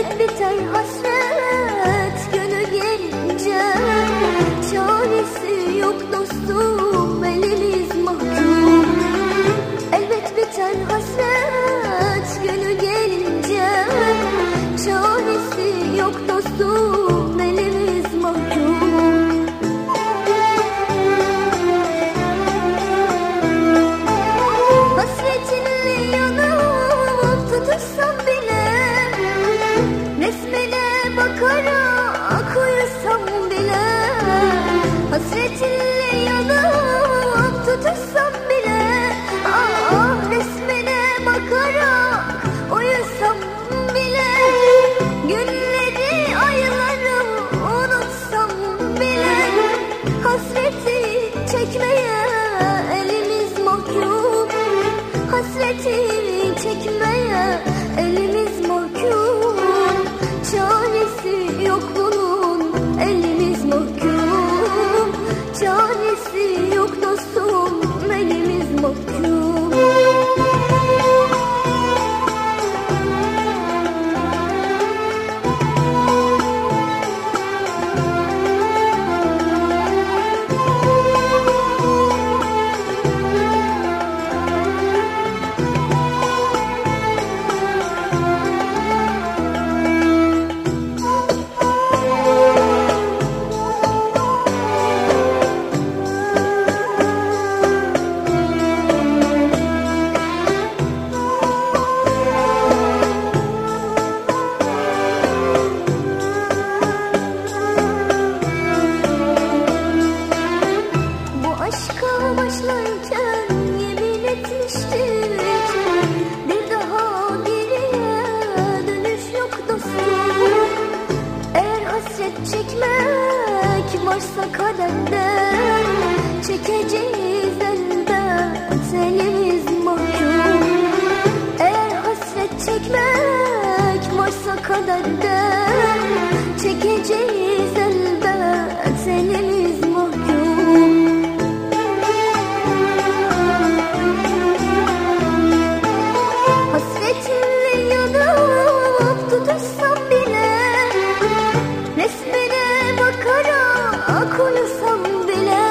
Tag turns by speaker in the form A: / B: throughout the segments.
A: Elbet biter hasret günü gelince Çaresi yok dostum Hasretinle yanıp tutuşsam bile Ah ah resmine bakarak uyusam bile Günleri ayları unutsam bile Hasreti çekmeye elimiz mahkum Hasreti çekmeye elimiz mahkum Çaresi kaderde Çekeceğiz elbet elimiz mahkum Hasretinle yanıp tutuşsam bile Resmine bakarak uyusam bile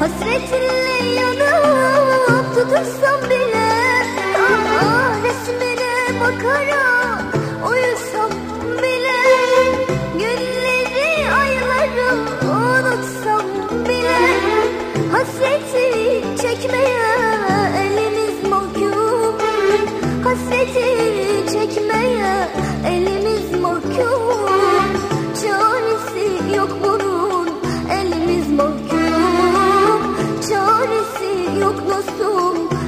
A: Hasretinle yanıp tutuşsam bile ah, ah, Resmine bakarak yok dostum